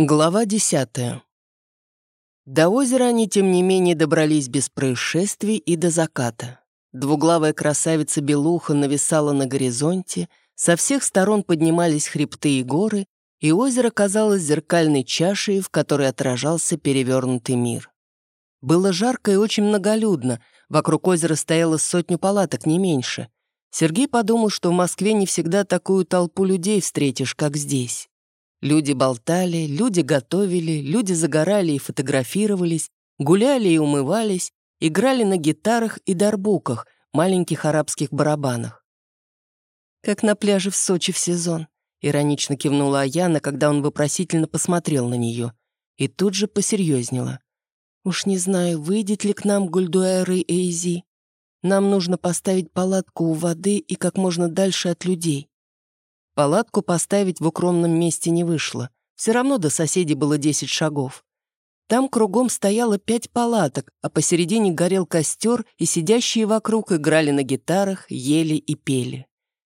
Глава десятая. До озера они, тем не менее, добрались без происшествий и до заката. Двуглавая красавица Белуха нависала на горизонте, со всех сторон поднимались хребты и горы, и озеро казалось зеркальной чашей, в которой отражался перевернутый мир. Было жарко и очень многолюдно, вокруг озера стояло сотню палаток, не меньше. Сергей подумал, что в Москве не всегда такую толпу людей встретишь, как здесь. Люди болтали, люди готовили, люди загорали и фотографировались, гуляли и умывались, играли на гитарах и дарбуках, маленьких арабских барабанах. «Как на пляже в Сочи в сезон», — иронично кивнула Аяна, когда он вопросительно посмотрел на нее, и тут же посерьезнела. «Уж не знаю, выйдет ли к нам Гульдуэр и Эйзи. Нам нужно поставить палатку у воды и как можно дальше от людей. Палатку поставить в укромном месте не вышло. Все равно до соседей было 10 шагов. Там кругом стояло пять палаток, а посередине горел костер, и сидящие вокруг играли на гитарах, ели и пели.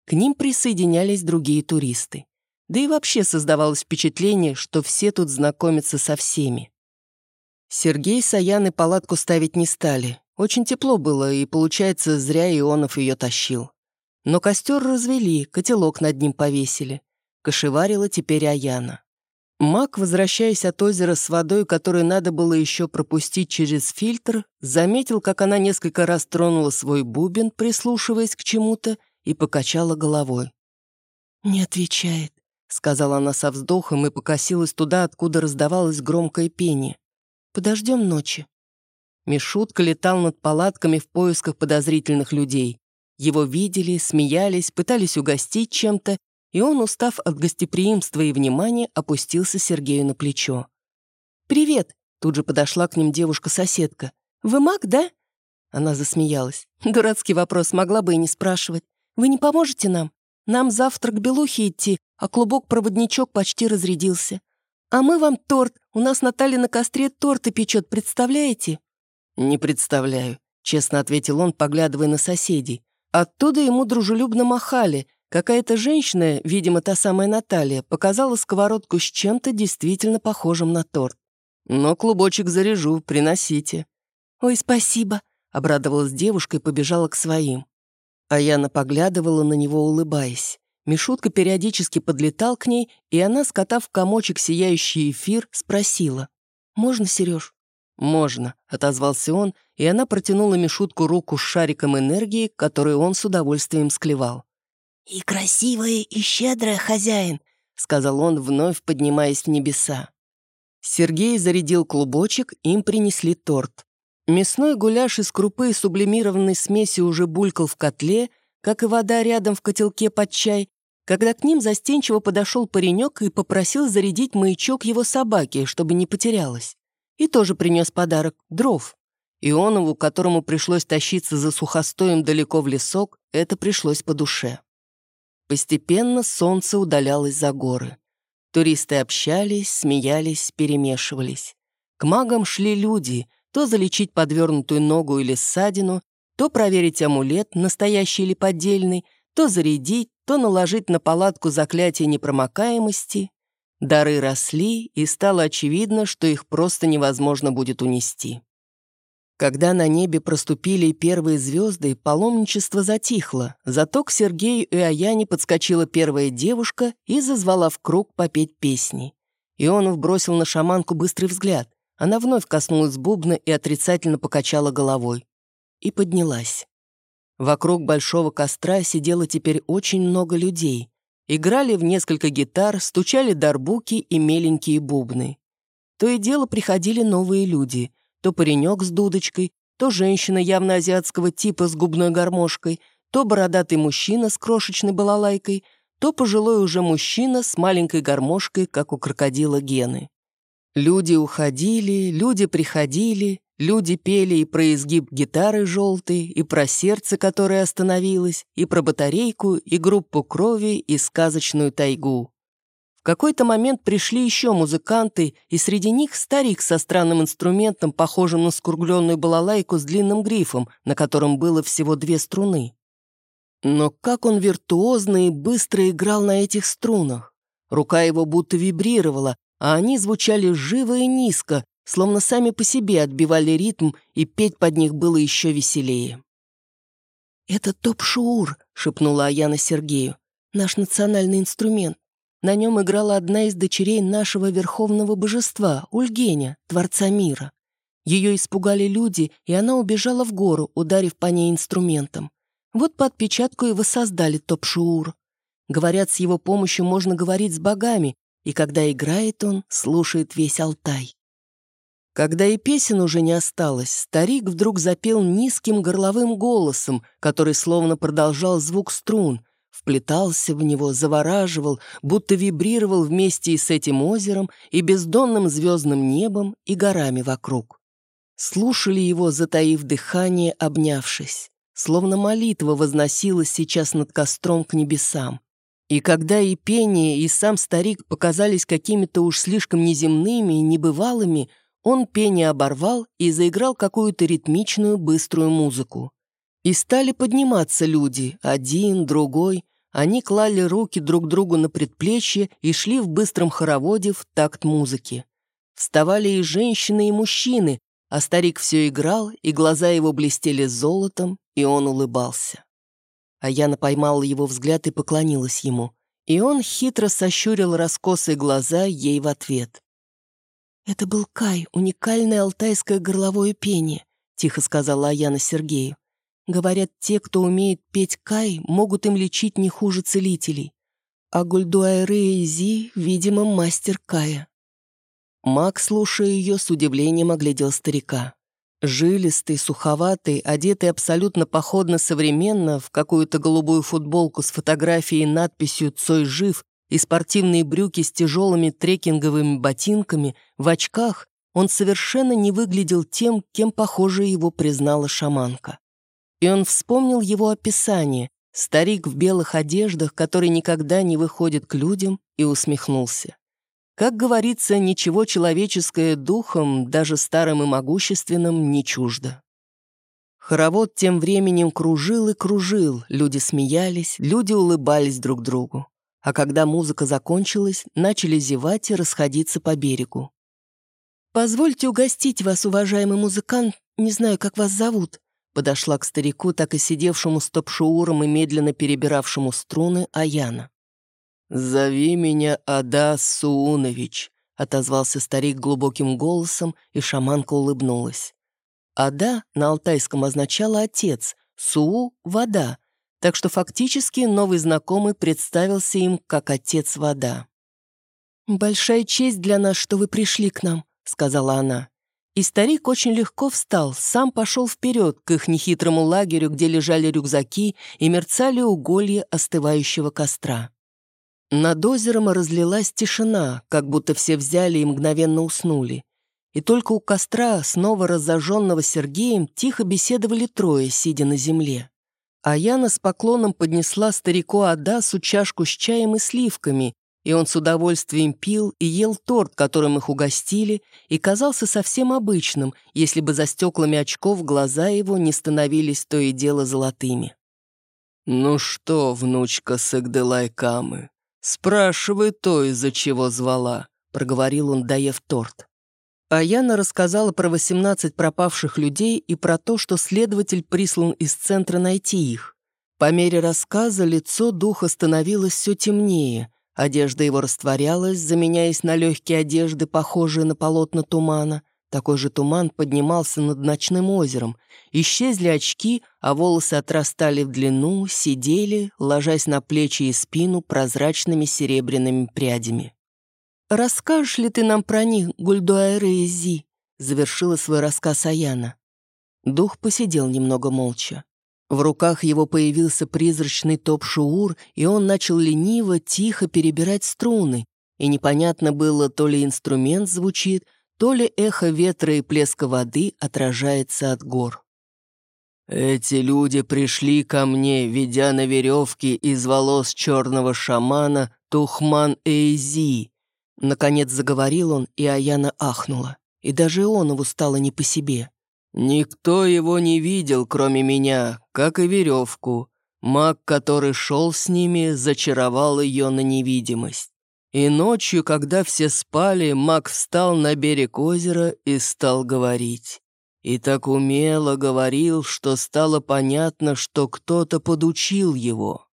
К ним присоединялись другие туристы. Да и вообще создавалось впечатление, что все тут знакомятся со всеми. Сергей с Аяной палатку ставить не стали. Очень тепло было, и, получается, зря Ионов ее тащил. Но костер развели, котелок над ним повесили. Кошеварила теперь Аяна. Мак, возвращаясь от озера с водой, которую надо было еще пропустить через фильтр, заметил, как она несколько раз тронула свой бубен, прислушиваясь к чему-то, и покачала головой. «Не отвечает», — сказала она со вздохом и покосилась туда, откуда раздавалось громкое пение. «Подождем ночи». Мишутка летал над палатками в поисках подозрительных людей. Его видели, смеялись, пытались угостить чем-то, и он, устав от гостеприимства и внимания, опустился Сергею на плечо. «Привет!» — тут же подошла к ним девушка-соседка. «Вы маг, да?» Она засмеялась. «Дурацкий вопрос, могла бы и не спрашивать. Вы не поможете нам? Нам завтра к Белухе идти, а клубок-проводничок почти разрядился. А мы вам торт. У нас Наталья на костре торты печет, представляете?» «Не представляю», — честно ответил он, поглядывая на соседей. Оттуда ему дружелюбно махали. Какая-то женщина, видимо, та самая Наталья, показала сковородку с чем-то действительно похожим на торт. «Но клубочек заряжу, приносите». «Ой, спасибо», — обрадовалась девушка и побежала к своим. А Яна поглядывала на него, улыбаясь. Мишутка периодически подлетал к ней, и она, скотав комочек сияющий эфир, спросила. «Можно, Сереж?» «Можно», — отозвался он, и она протянула Мишутку руку с шариком энергии, который он с удовольствием склевал. «И красивая, и щедрая хозяин», — сказал он, вновь поднимаясь в небеса. Сергей зарядил клубочек, им принесли торт. Мясной гуляш из крупы и сублимированной смеси уже булькал в котле, как и вода рядом в котелке под чай, когда к ним застенчиво подошел паренек и попросил зарядить маячок его собаки, чтобы не потерялась и тоже принес подарок — дров. Ионову, которому пришлось тащиться за сухостоем далеко в лесок, это пришлось по душе. Постепенно солнце удалялось за горы. Туристы общались, смеялись, перемешивались. К магам шли люди, то залечить подвернутую ногу или ссадину, то проверить амулет, настоящий или поддельный, то зарядить, то наложить на палатку заклятие непромокаемости. Дары росли, и стало очевидно, что их просто невозможно будет унести. Когда на небе проступили первые звезды, паломничество затихло, зато к Сергею и Аяне подскочила первая девушка и зазвала в круг попеть песни. Ионов бросил на шаманку быстрый взгляд. Она вновь коснулась бубна и отрицательно покачала головой. И поднялась. Вокруг большого костра сидело теперь очень много людей. Играли в несколько гитар, стучали дарбуки и меленькие бубны. То и дело приходили новые люди. То паренек с дудочкой, то женщина явно азиатского типа с губной гармошкой, то бородатый мужчина с крошечной балалайкой, то пожилой уже мужчина с маленькой гармошкой, как у крокодила Гены. Люди уходили, люди приходили, Люди пели и про изгиб гитары желтой, и про сердце, которое остановилось, и про батарейку, и группу крови, и сказочную тайгу. Какой-то момент пришли еще музыканты, и среди них старик со странным инструментом, похожим на скругленную балалайку с длинным грифом, на котором было всего две струны. Но как он виртуозно и быстро играл на этих струнах. Рука его будто вибрировала, а они звучали живо и низко, словно сами по себе отбивали ритм, и петь под них было еще веселее. «Это топ-шуур», — шепнула Аяна Сергею. «Наш национальный инструмент. На нем играла одна из дочерей нашего верховного божества, Ульгеня, Творца мира. Ее испугали люди, и она убежала в гору, ударив по ней инструментом. Вот по отпечатку и воссоздали топ-шуур. Говорят, с его помощью можно говорить с богами, и когда играет он, слушает весь Алтай. Когда и песен уже не осталось, старик вдруг запел низким горловым голосом, который словно продолжал звук струн, вплетался в него, завораживал, будто вибрировал вместе с этим озером, и бездонным звездным небом, и горами вокруг. Слушали его, затаив дыхание, обнявшись. Словно молитва возносилась сейчас над костром к небесам. И когда и пение, и сам старик показались какими-то уж слишком неземными и небывалыми, он пение оборвал и заиграл какую-то ритмичную быструю музыку. И стали подниматься люди, один, другой. Они клали руки друг другу на предплечье и шли в быстром хороводе в такт музыки. Вставали и женщины, и мужчины, а старик все играл, и глаза его блестели золотом, и он улыбался. А Яна поймала его взгляд и поклонилась ему, и он хитро сощурил раскосые глаза ей в ответ. «Это был Кай, уникальное алтайское горловое пение», — тихо сказала Аяна Сергею. «Говорят, те, кто умеет петь Кай, могут им лечить не хуже целителей. А Гульдуайры Зи, видимо, мастер Кая». Маг, слушая ее, с удивлением оглядел старика. Жилистый, суховатый, одетый абсолютно походно-современно в какую-то голубую футболку с фотографией и надписью «Цой жив» и спортивные брюки с тяжелыми трекинговыми ботинками, в очках, он совершенно не выглядел тем, кем, похоже, его признала шаманка. И он вспомнил его описание «Старик в белых одеждах, который никогда не выходит к людям», и усмехнулся. Как говорится, ничего человеческое духом, даже старым и могущественным, не чуждо. Хоровод тем временем кружил и кружил, люди смеялись, люди улыбались друг другу а когда музыка закончилась, начали зевать и расходиться по берегу. «Позвольте угостить вас, уважаемый музыкант, не знаю, как вас зовут», подошла к старику, так и сидевшему стоп-шоуром и медленно перебиравшему струны Аяна. «Зови меня Ада Суунович», — отозвался старик глубоким голосом, и шаманка улыбнулась. «Ада» на алтайском означало «отец», «суу» — «вода», так что фактически новый знакомый представился им как отец вода. «Большая честь для нас, что вы пришли к нам», — сказала она. И старик очень легко встал, сам пошел вперед к их нехитрому лагерю, где лежали рюкзаки и мерцали уголья остывающего костра. Над озером разлилась тишина, как будто все взяли и мгновенно уснули. И только у костра, снова разожженного Сергеем, тихо беседовали трое, сидя на земле. А Яна с поклоном поднесла старику Адасу чашку с чаем и сливками, и он с удовольствием пил и ел торт, которым их угостили, и казался совсем обычным, если бы за стеклами очков глаза его не становились то и дело золотыми. «Ну что, внучка Сагдылай-Камы, спрашивай то, из-за чего звала», — проговорил он, доев торт. А Яна рассказала про 18 пропавших людей и про то, что следователь прислан из центра найти их. По мере рассказа лицо духа становилось все темнее, одежда его растворялась, заменяясь на легкие одежды, похожие на полотна тумана. Такой же туман поднимался над ночным озером. Исчезли очки, а волосы отрастали в длину, сидели, ложась на плечи и спину прозрачными серебряными прядями. «Расскажешь ли ты нам про них, Гульдуайры и Зи?» — завершила свой рассказ Аяна. Дух посидел немного молча. В руках его появился призрачный топ-шуур, и он начал лениво, тихо перебирать струны, и непонятно было, то ли инструмент звучит, то ли эхо ветра и плеска воды отражается от гор. «Эти люди пришли ко мне, ведя на веревке из волос черного шамана Тухман Эйзи», Наконец заговорил он, и Аяна ахнула. И даже Ионову стало не по себе. «Никто его не видел, кроме меня, как и веревку. Маг, который шел с ними, зачаровал ее на невидимость. И ночью, когда все спали, маг встал на берег озера и стал говорить. И так умело говорил, что стало понятно, что кто-то подучил его.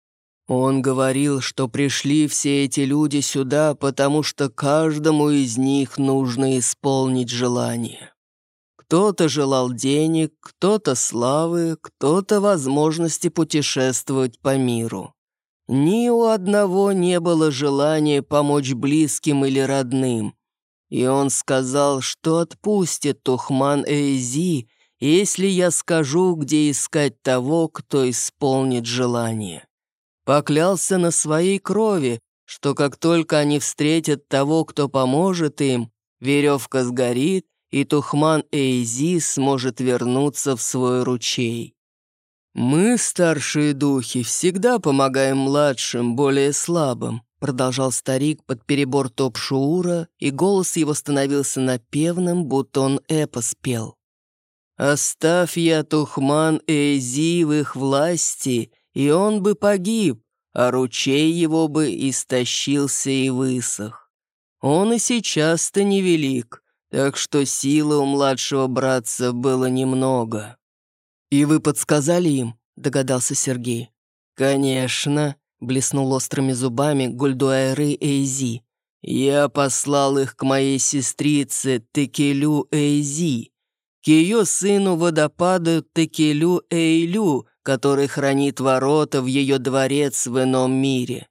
Он говорил, что пришли все эти люди сюда, потому что каждому из них нужно исполнить желание. Кто-то желал денег, кто-то славы, кто-то возможности путешествовать по миру. Ни у одного не было желания помочь близким или родным. И он сказал, что отпустит Тухман Эйзи, если я скажу, где искать того, кто исполнит желание. Поклялся на своей крови, что как только они встретят того, кто поможет им, веревка сгорит, и Тухман Эйзи сможет вернуться в свой ручей. «Мы, старшие духи, всегда помогаем младшим, более слабым», продолжал старик под перебор топ-шуура, и голос его становился напевным, будто он эпос пел. «Оставь я Тухман Эйзи в их власти, и он бы погиб, а ручей его бы истощился и высох. Он и сейчас-то невелик, так что силы у младшего братца было немного». «И вы подсказали им?» — догадался Сергей. «Конечно», — блеснул острыми зубами Гульдуайры Эйзи. «Я послал их к моей сестрице Текелю Эйзи, к ее сыну водопаду Текелю Эйлю, который хранит ворота в ее дворец в ином мире.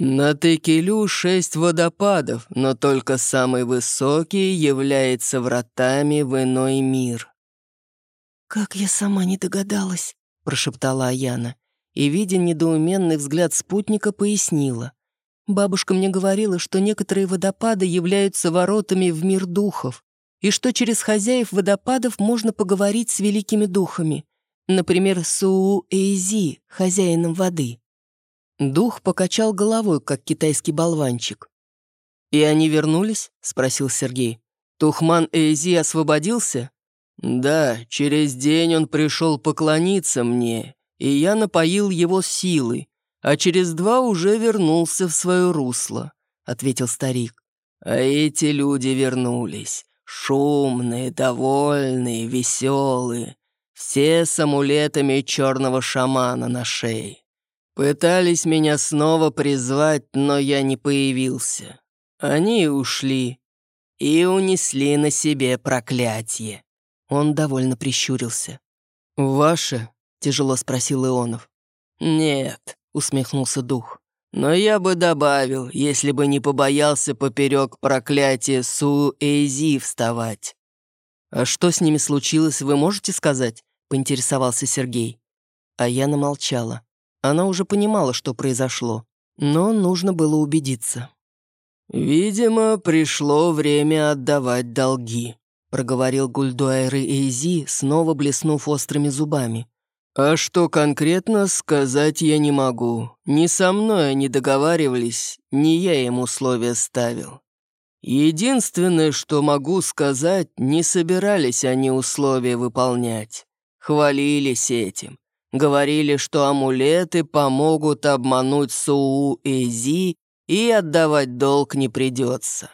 На Текелю шесть водопадов, но только самый высокий является вратами в иной мир». «Как я сама не догадалась», — прошептала Аяна, и, видя недоуменный взгляд спутника, пояснила. «Бабушка мне говорила, что некоторые водопады являются воротами в мир духов, и что через хозяев водопадов можно поговорить с великими духами, например, с Уу-Эйзи, хозяином воды». Дух покачал головой, как китайский болванчик. «И они вернулись?» — спросил Сергей. «Тухман Эйзи освободился?» Да, через день он пришел поклониться мне, и я напоил его силой, а через два уже вернулся в свое русло», — ответил старик. «А эти люди вернулись, шумные, довольные, веселые, все с амулетами черного шамана на шее. Пытались меня снова призвать, но я не появился. Они ушли и унесли на себе проклятие. Он довольно прищурился. «Ваше?» — тяжело спросил Ионов. «Нет», — усмехнулся дух. «Но я бы добавил, если бы не побоялся поперек проклятия Су-Эйзи вставать». «А что с ними случилось, вы можете сказать?» — поинтересовался Сергей. А я намолчала. Она уже понимала, что произошло, но нужно было убедиться. «Видимо, пришло время отдавать долги», проговорил Гульдуайры Эйзи, снова блеснув острыми зубами. «А что конкретно, сказать я не могу. Ни со мной они договаривались, не я им условия ставил. Единственное, что могу сказать, не собирались они условия выполнять. Хвалились этим. Говорили, что амулеты помогут обмануть Суу Эйзи и отдавать долг не придется.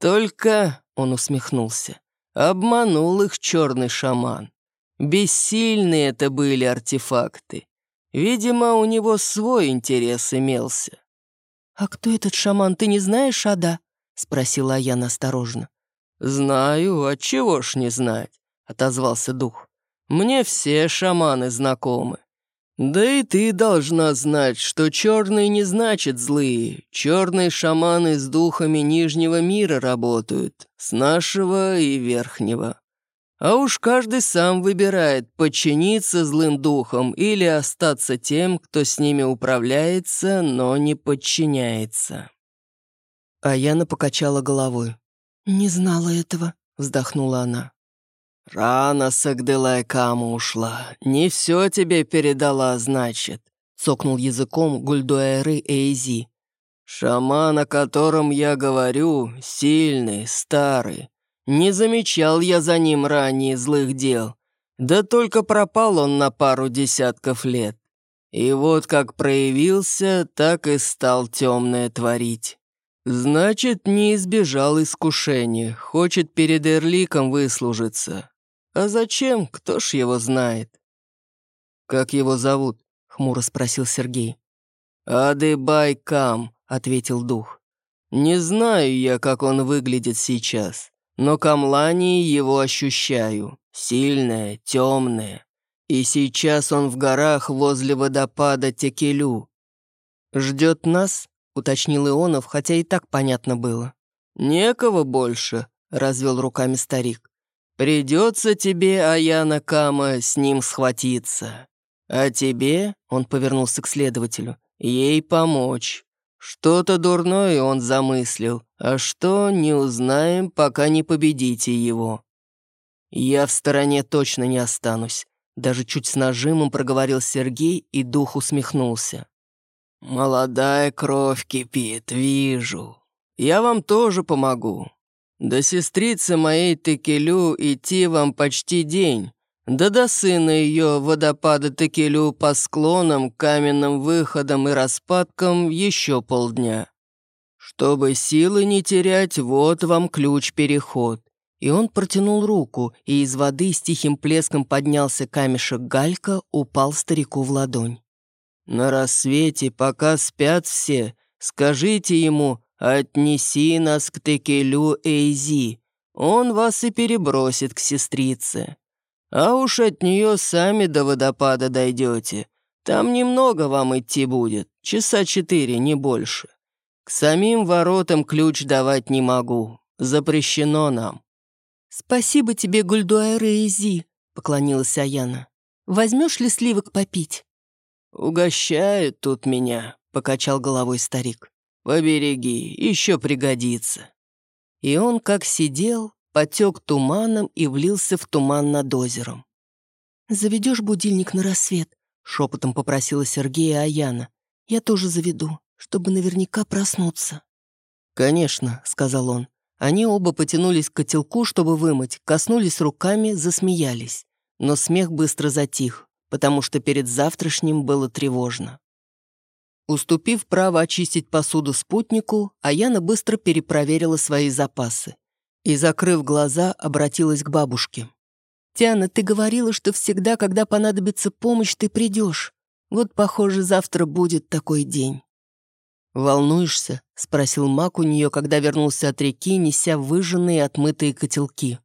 Только, он усмехнулся, Обманул их черный шаман. Бессильные это были артефакты. Видимо, у него свой интерес имелся. «А кто этот шаман, ты не знаешь, Ада?» — спросила я осторожно. «Знаю, а чего ж не знать?» — отозвался дух. «Мне все шаманы знакомы. Да и ты должна знать, что черные не значит злые. Черные шаманы с духами Нижнего мира работают, с нашего и Верхнего. А уж каждый сам выбирает, подчиниться злым духам или остаться тем, кто с ними управляется, но не подчиняется. А Яна покачала головой. «Не знала этого», — вздохнула она. «Рано Сагдылайкама ушла. Не все тебе передала, значит», — цокнул языком Гульдуэры Эйзи. «Шаман, о котором я говорю, сильный, старый. Не замечал я за ним ранее злых дел. Да только пропал он на пару десятков лет. И вот как проявился, так и стал темное творить. «Значит, не избежал искушения, хочет перед Эрликом выслужиться. А зачем, кто ж его знает?» «Как его зовут?» — хмуро спросил Сергей. «Адыбай Кам», — ответил дух. «Не знаю я, как он выглядит сейчас, но камлании его ощущаю. Сильное, темное. И сейчас он в горах возле водопада Текелю. Ждет нас?» — уточнил Ионов, хотя и так понятно было. «Некого больше», — развел руками старик. «Придется тебе, Аяна Кама, с ним схватиться. А тебе, — он повернулся к следователю, — ей помочь. Что-то дурное он замыслил, а что, не узнаем, пока не победите его. Я в стороне точно не останусь», — даже чуть с нажимом проговорил Сергей, и дух усмехнулся. «Молодая кровь кипит, вижу. Я вам тоже помогу. До сестрицы моей Текелю идти вам почти день, да до сына ее водопада Текелю по склонам, каменным выходам и распадкам еще полдня. Чтобы силы не терять, вот вам ключ-переход». И он протянул руку, и из воды с тихим плеском поднялся камешек галька, упал старику в ладонь. На рассвете, пока спят все, скажите ему, отнеси нас к Текелю Эйзи. Он вас и перебросит к сестрице. А уж от нее сами до водопада дойдете. Там немного вам идти будет, часа четыре, не больше. К самим воротам ключ давать не могу, запрещено нам». «Спасибо тебе, Гульдуэр Эйзи», — поклонилась Аяна. «Возьмешь ли сливок попить?» «Угощают тут меня», — покачал головой старик. «Побереги, еще пригодится». И он, как сидел, потек туманом и влился в туман над озером. «Заведешь будильник на рассвет?» — шепотом попросила Сергея Аяна. «Я тоже заведу, чтобы наверняка проснуться». «Конечно», — сказал он. Они оба потянулись к котелку, чтобы вымыть, коснулись руками, засмеялись. Но смех быстро затих потому что перед завтрашним было тревожно. Уступив право очистить посуду спутнику, Аяна быстро перепроверила свои запасы и, закрыв глаза, обратилась к бабушке. «Тиана, ты говорила, что всегда, когда понадобится помощь, ты придешь. Вот, похоже, завтра будет такой день». «Волнуешься?» — спросил Мак у нее, когда вернулся от реки, неся выжженные отмытые котелки.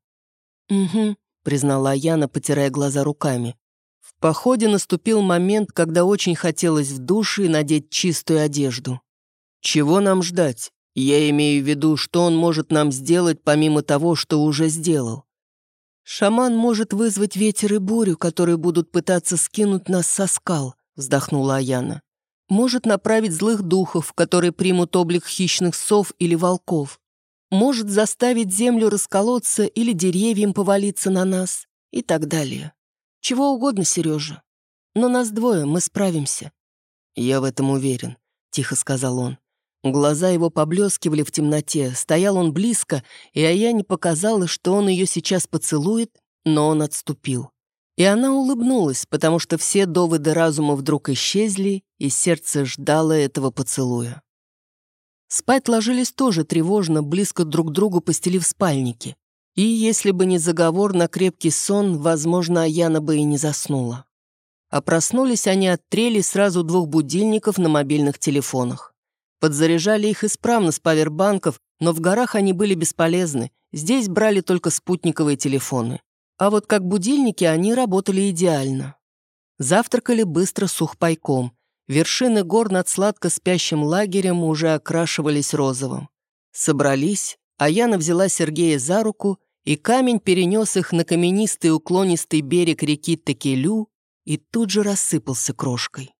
«Угу», — признала Аяна, потирая глаза руками походе наступил момент, когда очень хотелось в душе надеть чистую одежду. Чего нам ждать? Я имею в виду, что он может нам сделать, помимо того, что уже сделал. «Шаман может вызвать ветер и бурю, которые будут пытаться скинуть нас со скал», вздохнула Аяна. «Может направить злых духов, которые примут облик хищных сов или волков. Может заставить землю расколоться или деревьям повалиться на нас и так далее. Чего угодно, Сережа. Но нас двое, мы справимся». «Я в этом уверен», — тихо сказал он. Глаза его поблескивали в темноте, стоял он близко, и Аяне показалось, что он ее сейчас поцелует, но он отступил. И она улыбнулась, потому что все доводы разума вдруг исчезли, и сердце ждало этого поцелуя. Спать ложились тоже тревожно, близко друг к другу постелив спальники. И если бы не заговор на крепкий сон, возможно, Аяна бы и не заснула. А проснулись они от трели сразу двух будильников на мобильных телефонах. Подзаряжали их исправно с павербанков, но в горах они были бесполезны, здесь брали только спутниковые телефоны. А вот как будильники они работали идеально. Завтракали быстро сухпайком. Вершины гор над сладко спящим лагерем уже окрашивались розовым. Собрались, а Яна взяла Сергея за руку и камень перенес их на каменистый уклонистый берег реки Текелю и тут же рассыпался крошкой.